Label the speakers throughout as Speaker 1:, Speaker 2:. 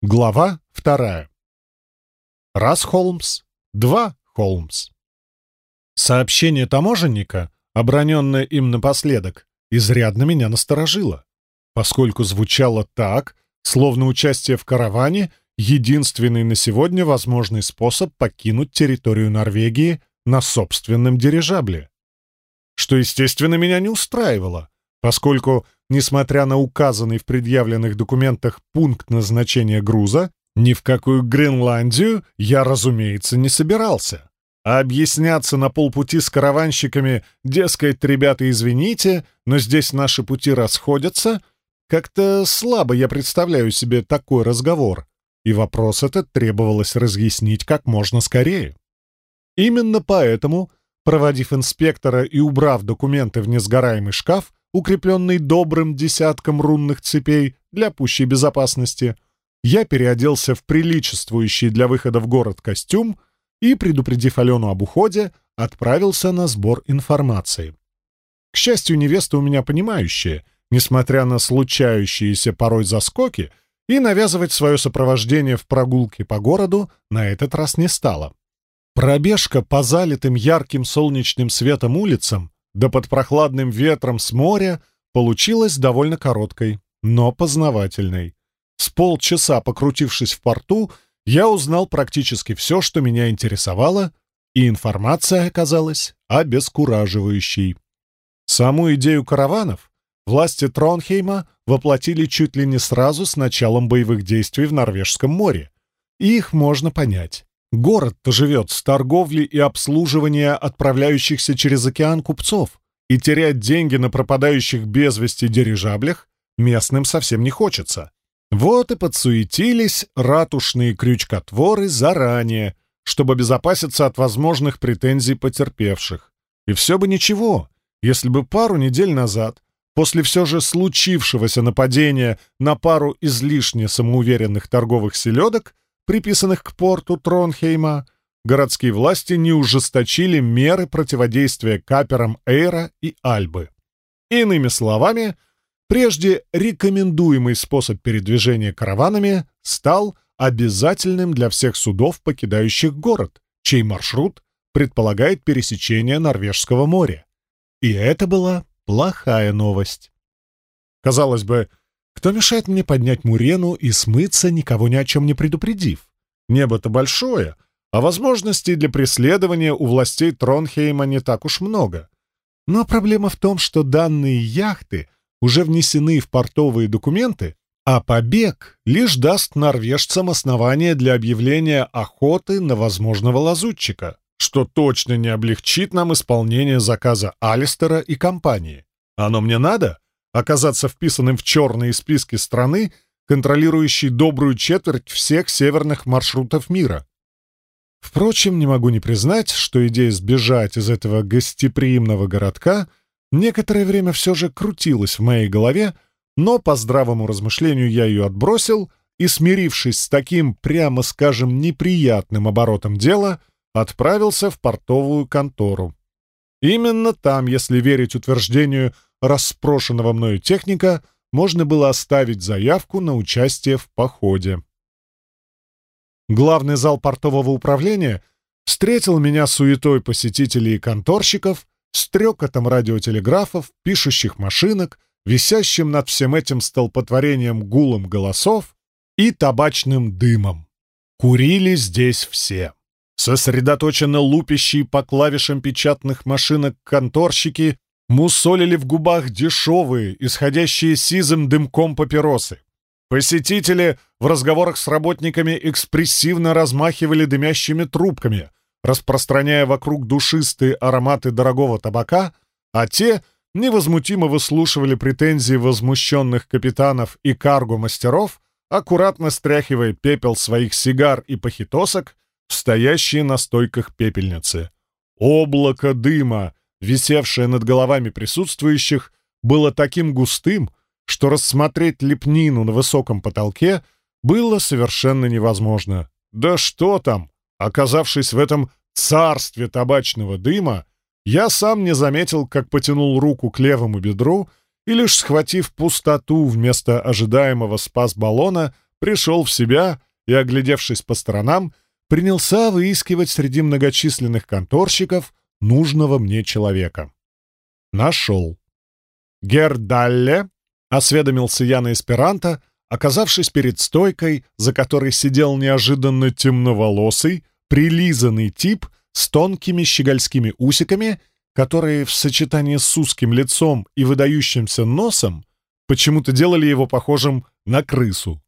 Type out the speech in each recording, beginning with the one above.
Speaker 1: Глава вторая. Раз Холмс, два Холмс. Сообщение таможенника, оброненное им напоследок, изрядно меня насторожило, поскольку звучало так, словно участие в караване — единственный на сегодня возможный способ покинуть территорию Норвегии на собственном дирижабле. Что, естественно, меня не устраивало, поскольку несмотря на указанный в предъявленных документах пункт назначения груза, ни в какую Гренландию я, разумеется, не собирался. А объясняться на полпути с караванщиками, дескать, ребята, извините, но здесь наши пути расходятся, как-то слабо я представляю себе такой разговор, и вопрос этот требовалось разъяснить как можно скорее. Именно поэтому, проводив инспектора и убрав документы в несгораемый шкаф, укрепленный добрым десятком рунных цепей для пущей безопасности, я переоделся в приличествующий для выхода в город костюм и, предупредив Алену об уходе, отправился на сбор информации. К счастью, невеста у меня понимающая, несмотря на случающиеся порой заскоки, и навязывать свое сопровождение в прогулке по городу на этот раз не стала. Пробежка по залитым ярким солнечным светом улицам да под прохладным ветром с моря получилась довольно короткой, но познавательной. С полчаса покрутившись в порту, я узнал практически все, что меня интересовало, и информация оказалась обескураживающей. Саму идею караванов власти Тронхейма воплотили чуть ли не сразу с началом боевых действий в Норвежском море. И их можно понять. Город-то живет с торговли и обслуживания отправляющихся через океан купцов, и терять деньги на пропадающих без вести дирижаблях местным совсем не хочется. Вот и подсуетились ратушные крючкотворы заранее, чтобы обезопаситься от возможных претензий потерпевших. И все бы ничего, если бы пару недель назад, после все же случившегося нападения на пару излишне самоуверенных торговых селедок, приписанных к порту Тронхейма, городские власти не ужесточили меры противодействия каперам Эйра и Альбы. Иными словами, прежде рекомендуемый способ передвижения караванами стал обязательным для всех судов, покидающих город, чей маршрут предполагает пересечение Норвежского моря. И это была плохая новость. Казалось бы, кто мешает мне поднять Мурену и смыться, никого ни о чем не предупредив? Небо-то большое, а возможностей для преследования у властей Тронхейма не так уж много. Но проблема в том, что данные яхты уже внесены в портовые документы, а побег лишь даст норвежцам основание для объявления охоты на возможного лазутчика, что точно не облегчит нам исполнение заказа Алистера и компании. Оно мне надо? Оказаться вписанным в черные списки страны, контролирующей добрую четверть всех северных маршрутов мира. Впрочем, не могу не признать, что идея сбежать из этого гостеприимного городка некоторое время все же крутилась в моей голове, но по здравому размышлению я ее отбросил и, смирившись с таким, прямо скажем, неприятным оборотом дела, отправился в портовую контору. Именно там, если верить утверждению расспрошенного мною техника можно было оставить заявку на участие в походе. Главный зал портового управления встретил меня суетой посетителей и конторщиков, стрекотом радиотелеграфов, пишущих машинок, висящим над всем этим столпотворением гулом голосов и табачным дымом. Курили здесь все. Сосредоточенно лупящие по клавишам печатных машинок конторщики мусолили в губах дешевые, исходящие сизым дымком папиросы. Посетители в разговорах с работниками экспрессивно размахивали дымящими трубками, распространяя вокруг душистые ароматы дорогого табака, а те невозмутимо выслушивали претензии возмущенных капитанов и карго-мастеров, аккуратно стряхивая пепел своих сигар и похитосок, стоящие на стойках пепельницы. Облако дыма, висевшее над головами присутствующих, было таким густым, что рассмотреть лепнину на высоком потолке было совершенно невозможно. Да что там! Оказавшись в этом царстве табачного дыма, я сам не заметил, как потянул руку к левому бедру и лишь схватив пустоту вместо ожидаемого спас-баллона, пришел в себя и, оглядевшись по сторонам, принялся выискивать среди многочисленных конторщиков нужного мне человека. Нашел. «Гердалле», — осведомился я на эсперанто, оказавшись перед стойкой, за которой сидел неожиданно темноволосый, прилизанный тип с тонкими щегольскими усиками, которые в сочетании с узким лицом и выдающимся носом почему-то делали его похожим на крысу.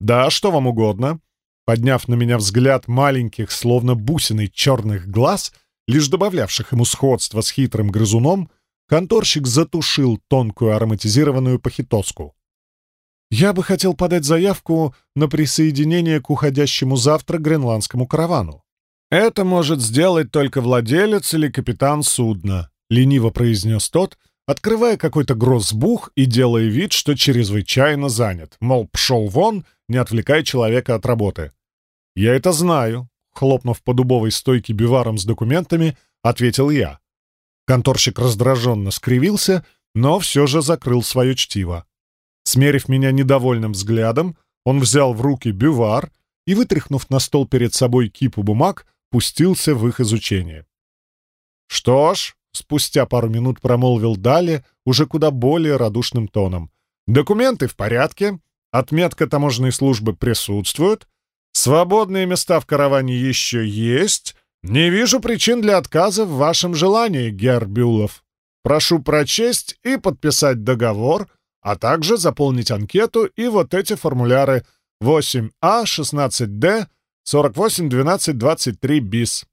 Speaker 1: «Да, что вам угодно?» Подняв на меня взгляд маленьких, словно бусины черных глаз, лишь добавлявших ему сходство с хитрым грызуном, конторщик затушил тонкую ароматизированную похитоску. «Я бы хотел подать заявку на присоединение к уходящему завтра гренландскому каравану. Это может сделать только владелец или капитан судна», — лениво произнес тот, открывая какой-то грозбух и делая вид, что чрезвычайно занят, мол, пшел вон, не отвлекая человека от работы. «Я это знаю», — хлопнув по дубовой стойке биваром с документами, ответил я. Конторщик раздраженно скривился, но все же закрыл свое чтиво. Смерив меня недовольным взглядом, он взял в руки бювар и, вытряхнув на стол перед собой кипу бумаг, пустился в их изучение. «Что ж», — спустя пару минут промолвил Дали уже куда более радушным тоном, «документы в порядке, отметка таможенной службы присутствует, свободные места в караване еще есть, не вижу причин для отказа в вашем желании, Гербюлов. Прошу прочесть и подписать договор, а также заполнить анкету и вот эти формуляры 8А, 16Д, 481223 bis.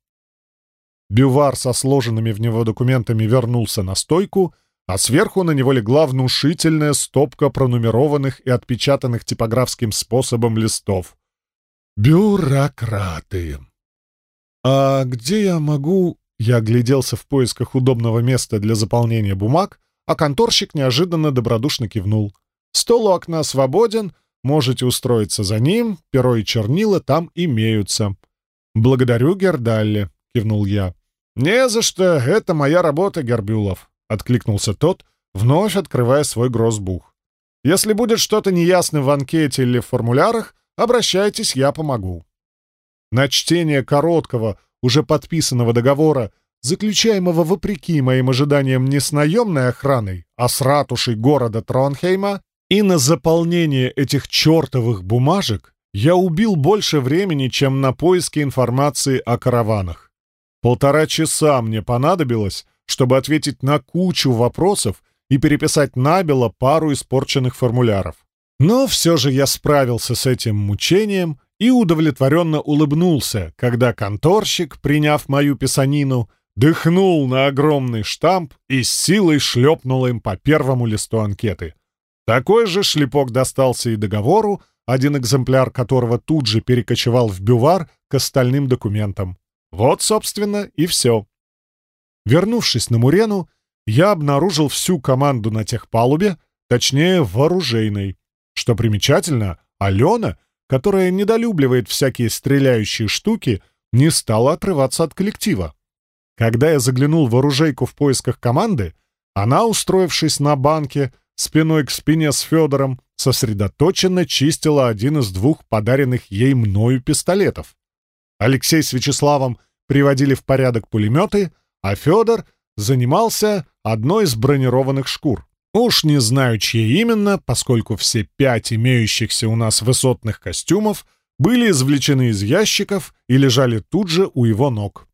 Speaker 1: Бювар со сложенными в него документами вернулся на стойку, а сверху на него легла внушительная стопка пронумерованных и отпечатанных типографским способом листов. Бюрократы. «А где я могу...» Я огляделся в поисках удобного места для заполнения бумаг, а конторщик неожиданно добродушно кивнул. «Стол у окна свободен, можете устроиться за ним, перо и чернила там имеются». «Благодарю, Гердалли», — кивнул я. «Не за что, это моя работа, Гербюлов», — откликнулся тот, вновь открывая свой грозбух. «Если будет что-то неясно в анкете или в формулярах, обращайтесь, я помогу». На чтение короткого, уже подписанного договора, заключаемого вопреки моим ожиданиям не с наемной охраной, а с ратушей города Тронхейма, и на заполнение этих чертовых бумажек я убил больше времени, чем на поиски информации о караванах. Полтора часа мне понадобилось, чтобы ответить на кучу вопросов и переписать набело пару испорченных формуляров. Но все же я справился с этим мучением и удовлетворенно улыбнулся, когда конторщик, приняв мою писанину, дыхнул на огромный штамп и с силой шлепнул им по первому листу анкеты. Такой же шлепок достался и договору, один экземпляр которого тут же перекочевал в бювар к остальным документам. Вот, собственно, и все. Вернувшись на Мурену, я обнаружил всю команду на техпалубе, точнее, вооружейной. Что примечательно, Алена — которая недолюбливает всякие стреляющие штуки, не стала отрываться от коллектива. Когда я заглянул в оружейку в поисках команды, она, устроившись на банке, спиной к спине с Федором, сосредоточенно чистила один из двух подаренных ей мною пистолетов. Алексей с Вячеславом приводили в порядок пулеметы, а Федор занимался одной из бронированных шкур. Уж не знаю, чьи именно, поскольку все пять имеющихся у нас высотных костюмов были извлечены из ящиков и лежали тут же у его ног.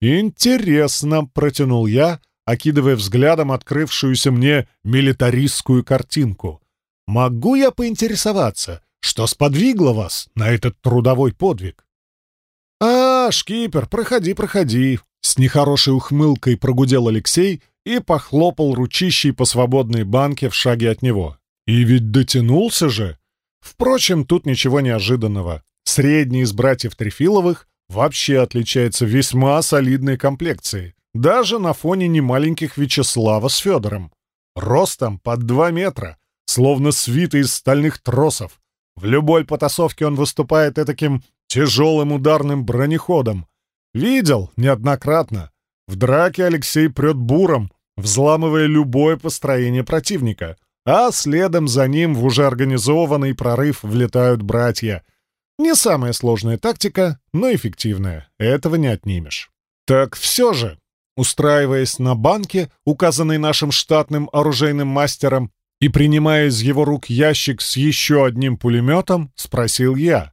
Speaker 1: «Интересно», — протянул я, окидывая взглядом открывшуюся мне милитаристскую картинку. «Могу я поинтересоваться, что сподвигло вас на этот трудовой подвиг?» «А, шкипер, проходи, проходи», — с нехорошей ухмылкой прогудел Алексей, и похлопал ручищей по свободной банке в шаге от него. И ведь дотянулся же! Впрочем, тут ничего неожиданного. Средний из братьев Трефиловых вообще отличается весьма солидной комплекцией, даже на фоне немаленьких Вячеслава с Федором. Ростом под два метра, словно свитый из стальных тросов. В любой потасовке он выступает таким тяжелым ударным бронеходом. Видел неоднократно. В драке Алексей прет буром, взламывая любое построение противника. а следом за ним в уже организованный прорыв влетают братья. Не самая сложная тактика, но эффективная. Этого не отнимешь. Так все же, устраиваясь на банке, указанной нашим штатным оружейным мастером, и принимая из его рук ящик с еще одним пулеметом, спросил я.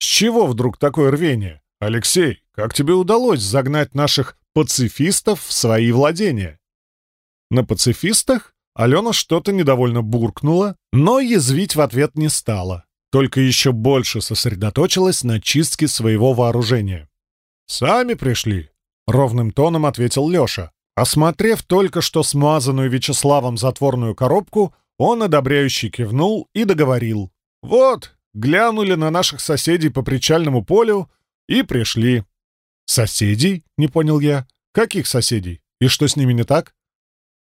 Speaker 1: «С чего вдруг такое рвение? Алексей, как тебе удалось загнать наших пацифистов в свои владения?» На пацифистах Алена что-то недовольно буркнула, но язвить в ответ не стала, только еще больше сосредоточилась на чистке своего вооружения. «Сами пришли», — ровным тоном ответил Леша. Осмотрев только что смазанную Вячеславом затворную коробку, он одобряюще кивнул и договорил. «Вот, глянули на наших соседей по причальному полю и пришли». «Соседей?» — не понял я. «Каких соседей? И что с ними не так?»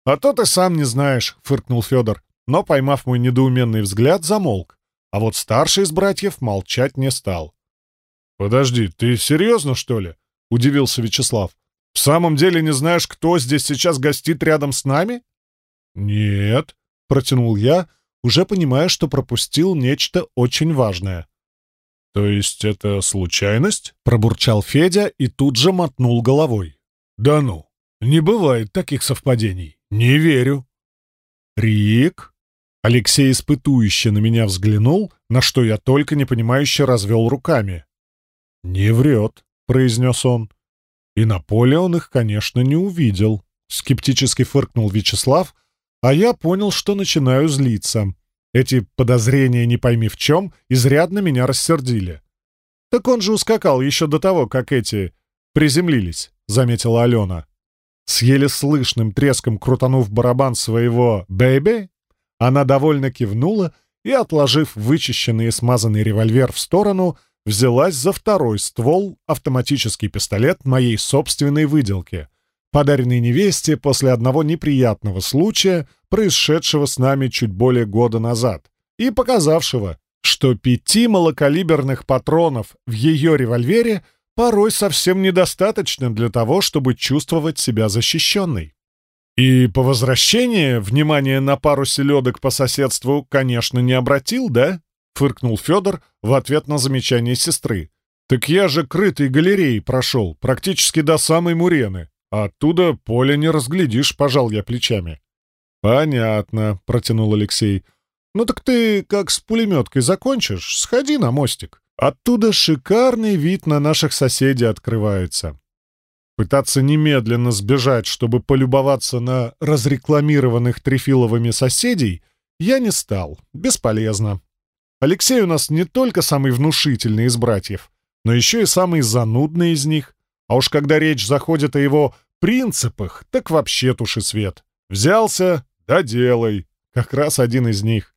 Speaker 1: «А то ты сам не знаешь», — фыркнул Федор, но, поймав мой недоуменный взгляд, замолк. А вот старший из братьев молчать не стал. «Подожди, ты серьезно, что ли?» — удивился Вячеслав. «В самом деле не знаешь, кто здесь сейчас гостит рядом с нами?» «Нет», — протянул я, уже понимая, что пропустил нечто очень важное. «То есть это случайность?» — пробурчал Федя и тут же мотнул головой. «Да ну, не бывает таких совпадений. «Не верю». «Рик?» Алексей испытующе на меня взглянул, на что я только непонимающе развел руками. «Не врет», — произнес он. И на поле он их, конечно, не увидел. Скептически фыркнул Вячеслав, а я понял, что начинаю злиться. Эти подозрения, не пойми в чем, изрядно меня рассердили. «Так он же ускакал еще до того, как эти приземлились», — заметила Алена. С еле слышным треском крутанув барабан своего «бэйби», она довольно кивнула и, отложив вычищенный и смазанный револьвер в сторону, взялась за второй ствол, автоматический пистолет моей собственной выделки, подаренный невесте после одного неприятного случая, происшедшего с нами чуть более года назад, и показавшего, что пяти малокалиберных патронов в ее револьвере порой совсем недостаточно для того, чтобы чувствовать себя защищенной. И по возвращении внимание на пару селедок по соседству, конечно, не обратил, да? Фыркнул Федор в ответ на замечание сестры. Так я же крытой галереей прошел, практически до самой Мурены. Оттуда поле не разглядишь, пожал я плечами. Понятно, протянул Алексей. Ну так ты, как с пулеметкой закончишь, сходи на мостик. Оттуда шикарный вид на наших соседей открывается. Пытаться немедленно сбежать, чтобы полюбоваться на разрекламированных Трефиловыми соседей, я не стал. Бесполезно. Алексей у нас не только самый внушительный из братьев, но еще и самый занудный из них. А уж когда речь заходит о его принципах, так вообще туши свет. Взялся — да делай. Как раз один из них.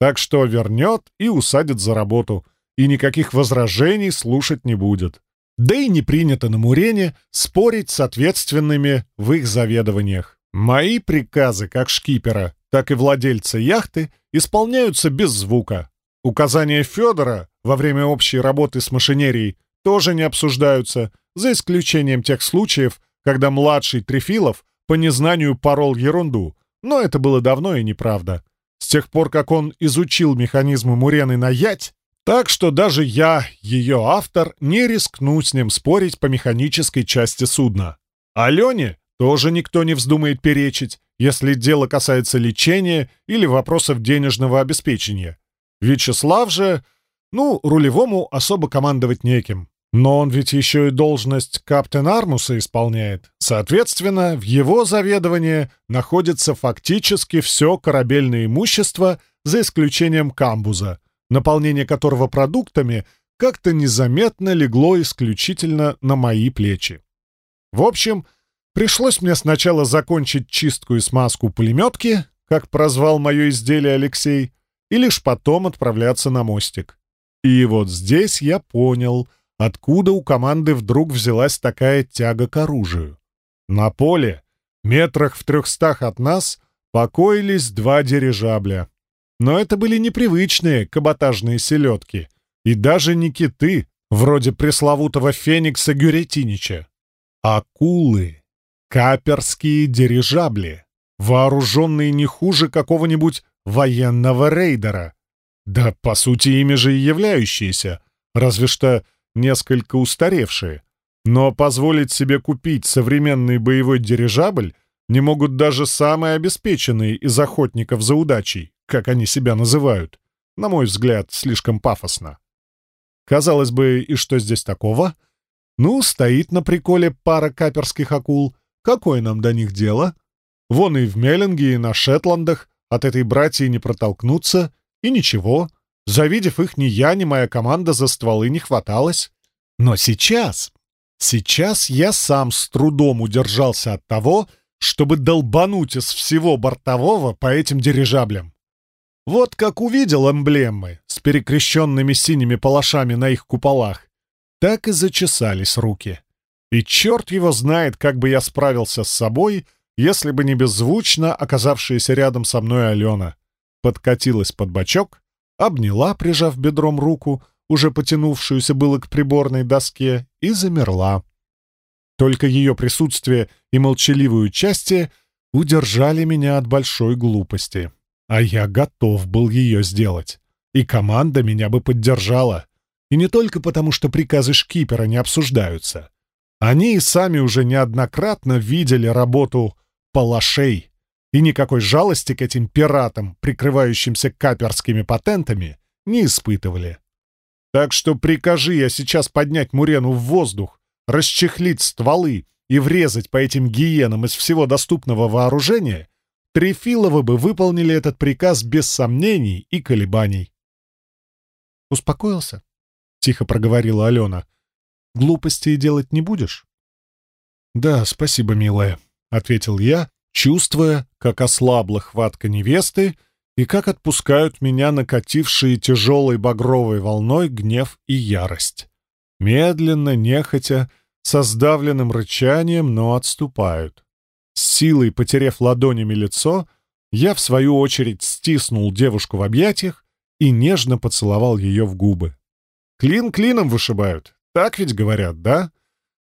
Speaker 1: Так что вернет и усадит за работу — и никаких возражений слушать не будет. Да и не принято на Мурене спорить с ответственными в их заведованиях. Мои приказы, как шкипера, так и владельца яхты, исполняются без звука. Указания Федора во время общей работы с машинерией тоже не обсуждаются, за исключением тех случаев, когда младший Трефилов по незнанию порол ерунду, но это было давно и неправда. С тех пор, как он изучил механизмы Мурены на ять, так что даже я, ее автор, не рискну с ним спорить по механической части судна. Алене тоже никто не вздумает перечить, если дело касается лечения или вопросов денежного обеспечения. Вячеслав же, ну, рулевому особо командовать неким. Но он ведь еще и должность каптен Армуса исполняет. Соответственно, в его заведовании находится фактически все корабельное имущество, за исключением камбуза — наполнение которого продуктами как-то незаметно легло исключительно на мои плечи. В общем, пришлось мне сначала закончить чистку и смазку пулеметки, как прозвал мое изделие Алексей, и лишь потом отправляться на мостик. И вот здесь я понял, откуда у команды вдруг взялась такая тяга к оружию. На поле, метрах в трехстах от нас, покоились два дирижабля. Но это были непривычные каботажные селедки. И даже не киты, вроде пресловутого Феникса Гюретинича. Акулы. Каперские дирижабли. Вооруженные не хуже какого-нибудь военного рейдера. Да, по сути, ими же и являющиеся, разве что несколько устаревшие. Но позволить себе купить современный боевой дирижабль не могут даже самые обеспеченные из охотников за удачей, как они себя называют. На мой взгляд, слишком пафосно. Казалось бы, и что здесь такого? Ну, стоит на приколе пара каперских акул. Какое нам до них дело? Вон и в Меллинге, и на Шетландах от этой братьи не протолкнуться. И ничего. Завидев их, ни я, ни моя команда за стволы не хваталась. Но сейчас... Сейчас я сам с трудом удержался от того, чтобы долбануть из всего бортового по этим дирижаблям. Вот как увидел эмблемы с перекрещенными синими палашами на их куполах, так и зачесались руки. И черт его знает, как бы я справился с собой, если бы не беззвучно оказавшаяся рядом со мной Алена. Подкатилась под бочок, обняла, прижав бедром руку, уже потянувшуюся было к приборной доске, и замерла. Только ее присутствие и молчаливое участие удержали меня от большой глупости. А я готов был ее сделать. И команда меня бы поддержала. И не только потому, что приказы шкипера не обсуждаются. Они и сами уже неоднократно видели работу палашей. И никакой жалости к этим пиратам, прикрывающимся каперскими патентами, не испытывали. Так что прикажи я сейчас поднять Мурену в воздух, расчехлить стволы и врезать по этим гиенам из всего доступного вооружения, Трефиловы бы выполнили этот приказ без сомнений и колебаний. «Успокоился?» — тихо проговорила Алена. «Глупостей делать не будешь?» «Да, спасибо, милая», — ответил я, чувствуя, как ослабла хватка невесты и как отпускают меня накатившие тяжелой багровой волной гнев и ярость. Медленно, нехотя, со сдавленным рычанием, но отступают. С силой потерев ладонями лицо, я, в свою очередь, стиснул девушку в объятиях и нежно поцеловал ее в губы. Клин клином вышибают, так ведь говорят, да?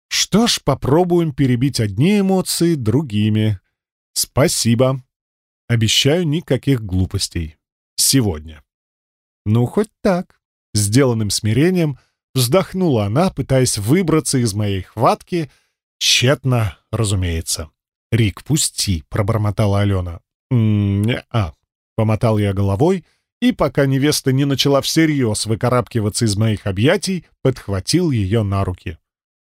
Speaker 1: Что ж, попробуем перебить одни эмоции другими. Спасибо. Обещаю никаких глупостей. Сегодня. Ну, хоть так. Сделанным смирением Вздохнула она, пытаясь выбраться из моей хватки. Тщетно, разумеется. «Рик, пусти!» — пробормотала Алена. «Не-а», — помотал я головой, и, пока невеста не начала всерьез выкарабкиваться из моих объятий, подхватил ее на руки.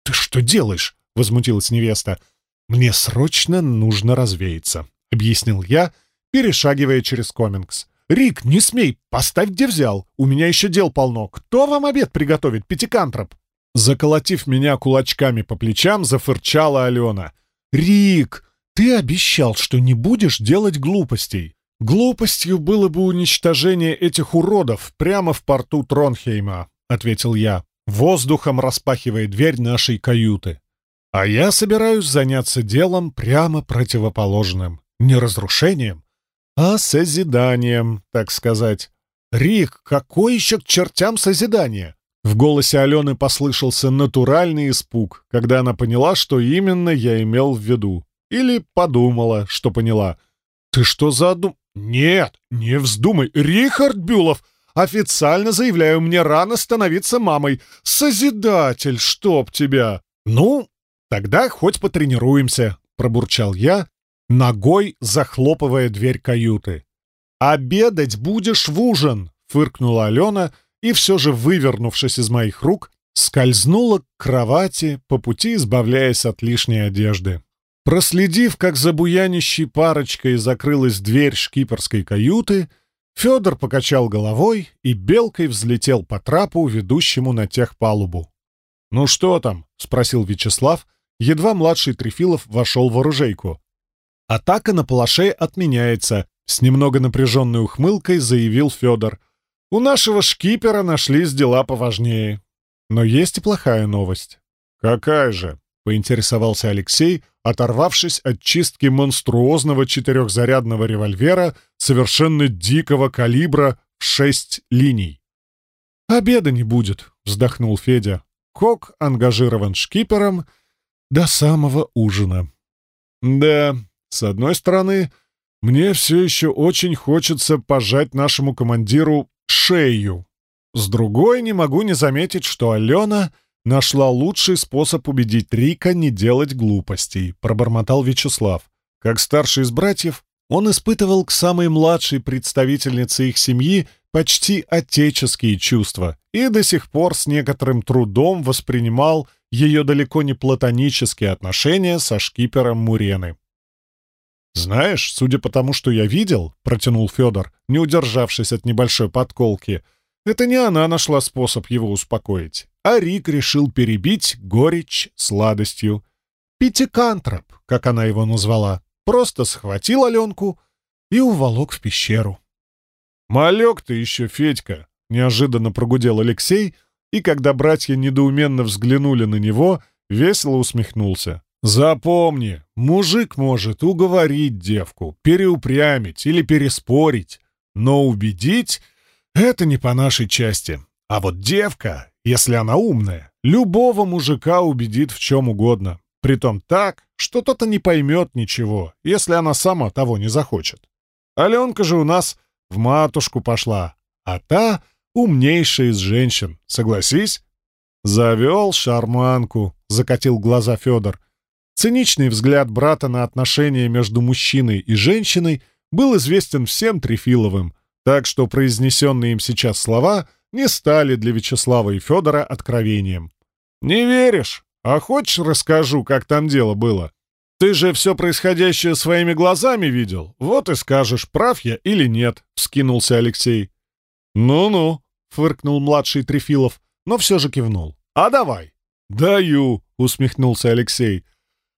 Speaker 1: «Ты что делаешь?» — возмутилась невеста. «Мне срочно нужно развеяться», — объяснил я, перешагивая через комингс. «Рик, не смей! Поставь, где взял! У меня еще дел полно! Кто вам обед приготовит, пятикантроп?» Заколотив меня кулачками по плечам, зафырчала Алена. «Рик, ты обещал, что не будешь делать глупостей!» «Глупостью было бы уничтожение этих уродов прямо в порту Тронхейма», — ответил я, воздухом распахивая дверь нашей каюты. «А я собираюсь заняться делом прямо противоположным. Не разрушением, а созиданием, так сказать. «Рик, какой еще к чертям созидание?» В голосе Алены послышался натуральный испуг, когда она поняла, что именно я имел в виду. Или подумала, что поняла. «Ты что задум...» «Нет, не вздумай, Рихард Бюлов! Официально заявляю, мне рано становиться мамой. Созидатель, чтоб тебя!» «Ну, тогда хоть потренируемся», — пробурчал я, ногой захлопывая дверь каюты. «Обедать будешь в ужин!» — фыркнула Алена и, все же вывернувшись из моих рук, скользнула к кровати, по пути избавляясь от лишней одежды. Проследив, как за буянищей парочкой закрылась дверь шкиперской каюты, Федор покачал головой и белкой взлетел по трапу, ведущему на техпалубу. «Ну что там?» — спросил Вячеслав, едва младший Трефилов вошел в оружейку. Атака на палаше отменяется, с немного напряженной ухмылкой заявил Федор. У нашего шкипера нашлись дела поважнее. Но есть и плохая новость. Какая же? поинтересовался Алексей, оторвавшись от чистки монструозного четырехзарядного револьвера совершенно дикого калибра в шесть линий. «Обеда не будет», — вздохнул Федя. Кок ангажирован шкипером до самого ужина. «Да, с одной стороны, мне все еще очень хочется пожать нашему командиру шею. С другой не могу не заметить, что Алена нашла лучший способ убедить Рика не делать глупостей, пробормотал Вячеслав. Как старший из братьев, он испытывал к самой младшей представительнице их семьи почти отеческие чувства и до сих пор с некоторым трудом воспринимал ее далеко не платонические отношения со шкипером Мурены. «Знаешь, судя по тому, что я видел», — протянул Федор, не удержавшись от небольшой подколки, это не она нашла способ его успокоить, а Рик решил перебить горечь сладостью. Пятикантроп, как она его назвала, просто схватил Аленку и уволок в пещеру. «Малек ты еще, Федька!» — неожиданно прогудел Алексей, и когда братья недоуменно взглянули на него, весело усмехнулся. «Запомни, мужик может уговорить девку, переупрямить или переспорить, но убедить — это не по нашей части. А вот девка, если она умная, любого мужика убедит в чем угодно. Притом так, что тот то не поймет ничего, если она сама того не захочет. Аленка же у нас в матушку пошла, а та умнейшая из женщин, согласись? Завел шарманку, закатил глаза Федор. Циничный взгляд брата на отношения между мужчиной и женщиной был известен всем Трефиловым, так что произнесенные им сейчас слова не стали для Вячеслава и Федора откровением. «Не веришь? А хочешь расскажу, как там дело было? Ты же все происходящее своими глазами видел, вот и скажешь, прав я или нет», — вскинулся Алексей. «Ну-ну», — фыркнул младший Трефилов, но все же кивнул. «А давай». «Даю», — усмехнулся Алексей.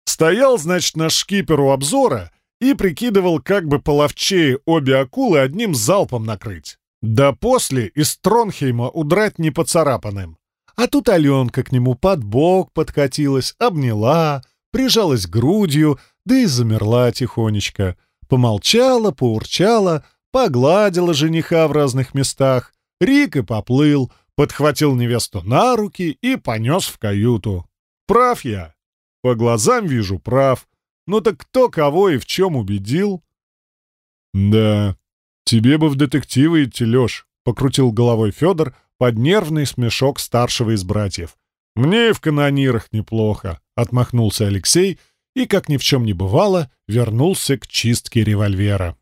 Speaker 1: «Стоял, значит, наш шкипер обзора и прикидывал, как бы половчее обе акулы одним залпом накрыть. Да после из Тронхейма удрать не поцарапанным. А тут Аленка к нему под бок подкатилась, обняла, прижалась грудью, да и замерла тихонечко. Помолчала, поурчала, погладила жениха в разных местах. Рик и поплыл, подхватил невесту на руки и понес в каюту. Прав я. По глазам вижу, прав. Ну так кто кого и в чем убедил? Да, тебе бы в детективы идти, Леш, — покрутил головой Федор, под нервный смешок старшего из братьев. «Мне и в канонирах неплохо», — отмахнулся Алексей и, как ни в чем не бывало, вернулся к чистке револьвера.